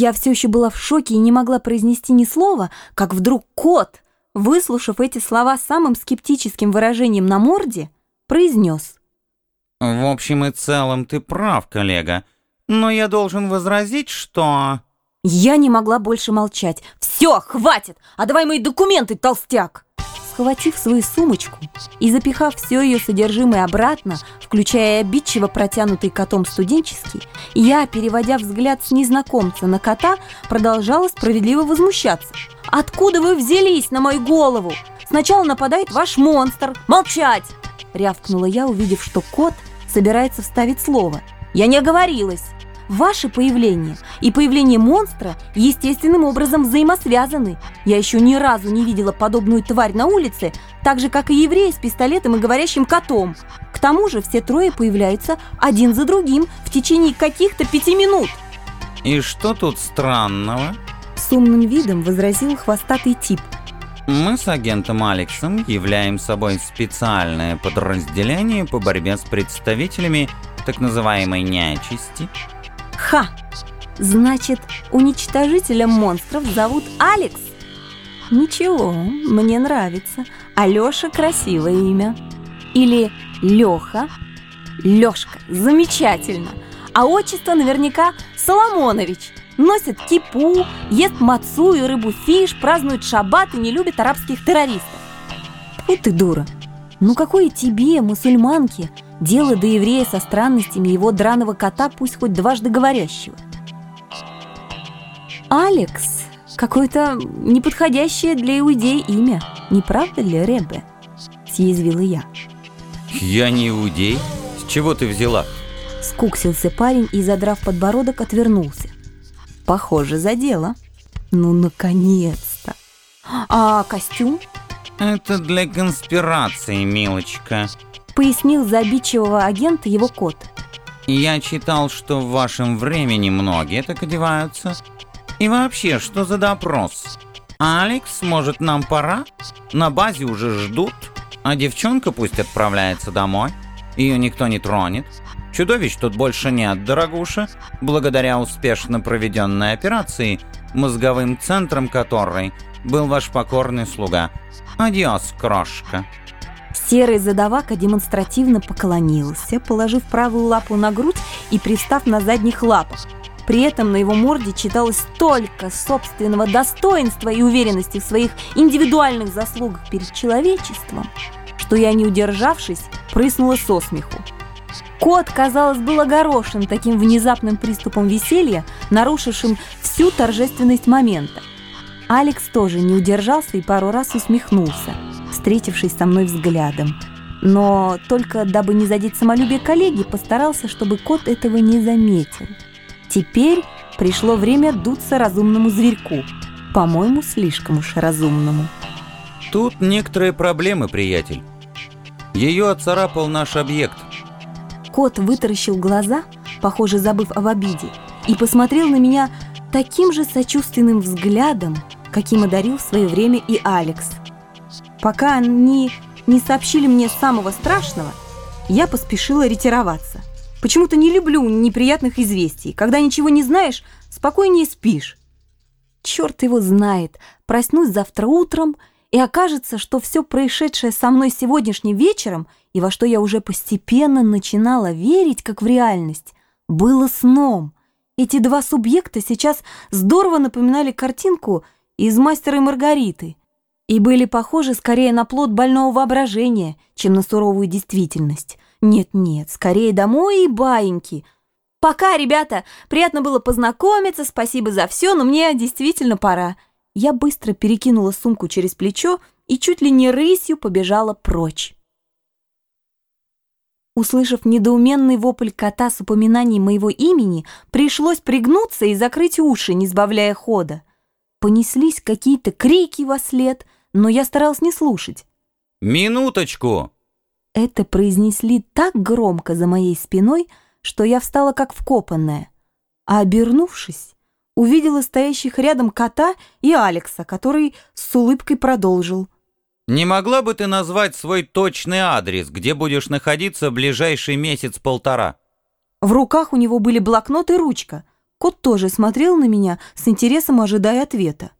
Я все еще была в шоке и не могла произнести ни слова, как вдруг кот, выслушав эти слова самым скептическим выражением на морде, произнес. В общем и целом ты прав, коллега. Но я должен возразить, что... Я не могла больше молчать. «Все, хватит! А давай мои документы, толстяк!» Схватив свою сумочку и запихав все ее содержимое обратно, включая обидчиво протянутый котом студенческий, я, переводя взгляд с незнакомца на кота, продолжала справедливо возмущаться. «Откуда вы взялись на мою голову? Сначала нападает ваш монстр! Молчать!» Рявкнула я, увидев, что кот собирается вставить слово. «Я не оговорилась!» Ваше появление и появление монстра естественным образом взаимосвязаны. Я еще ни разу не видела подобную тварь на улице, так же, как и евреи с пистолетом и говорящим котом. К тому же все трое появляются один за другим в течение каких-то пяти минут. И что тут странного? С умным видом возразил хвостатый тип. Мы с агентом Алексом являем собой специальное подразделение по борьбе с представителями так называемой нечисти, Ха! Значит, уничтожителем монстров зовут Алекс? Ничего, мне нравится. Алёша красивое имя. Или Лёха. Лёшка, замечательно. А отчество наверняка Соломонович. Носит кипу, ест мацу и рыбу фиш, празднует шаббат и не любит арабских террористов. Фу ты дура. Ну какое тебе, мусульманке, Дело до еврея со странностями его драного кота, пусть хоть дважды говорящего. Алекс – какое-то неподходящее для иудея имя. Не правда ли, Ребе? Съязвила я. Я не иудей? С чего ты взяла? Скуксился парень и, задрав подбородок, отвернулся. Похоже, за дело. Ну, наконец-то. А костюм? Это для конспирации, милочка пояснил за обидчивого агента его кот. «Я читал, что в вашем времени многие так одеваются. И вообще, что за допрос? Алекс, может, нам пора? На базе уже ждут, а девчонка пусть отправляется домой. Ее никто не тронет. Чудовищ тут больше нет, дорогуша, благодаря успешно проведенной операции, мозговым центром которой был ваш покорный слуга. Адиос, крошка». Серый задавака демонстративно поклонился, положив правую лапу на грудь и пристав на задних лапах. При этом на его морде читалось столько собственного достоинства и уверенности в своих индивидуальных заслугах перед человечеством, что я, не удержавшись, прыснула со смеху. Кот, казалось, был огорошен таким внезапным приступом веселья, нарушившим всю торжественность момента. Алекс тоже не удержался и пару раз усмехнулся – встретившись со мной взглядом. Но только дабы не задеть самолюбие коллеги, постарался, чтобы кот этого не заметил. Теперь пришло время дуться разумному зверьку. По-моему, слишком уж разумному. Тут некоторые проблемы, приятель. Ее отцарапал наш объект. Кот вытаращил глаза, похоже, забыв об обиде, и посмотрел на меня таким же сочувственным взглядом, каким одарил в свое время и Алекс – Пока они не сообщили мне самого страшного, я поспешила ретироваться. Почему-то не люблю неприятных известий. Когда ничего не знаешь, спокойнее спишь. Черт его знает, проснусь завтра утром, и окажется, что все происшедшее со мной сегодняшним вечером, и во что я уже постепенно начинала верить, как в реальность, было сном. Эти два субъекта сейчас здорово напоминали картинку из «Мастера и Маргариты», и были похожи скорее на плод больного воображения, чем на суровую действительность. Нет-нет, скорее домой и баиньки. Пока, ребята, приятно было познакомиться, спасибо за все, но мне действительно пора. Я быстро перекинула сумку через плечо и чуть ли не рысью побежала прочь. Услышав недоуменный вопль кота с упоминанием моего имени, пришлось пригнуться и закрыть уши, не сбавляя хода. Понеслись какие-то крики во след — но я старалась не слушать. «Минуточку!» Это произнесли так громко за моей спиной, что я встала как вкопанная, а обернувшись, увидела стоящих рядом кота и Алекса, который с улыбкой продолжил. «Не могла бы ты назвать свой точный адрес, где будешь находиться ближайший месяц-полтора?» В руках у него были блокнот и ручка. Кот тоже смотрел на меня с интересом, ожидая ответа.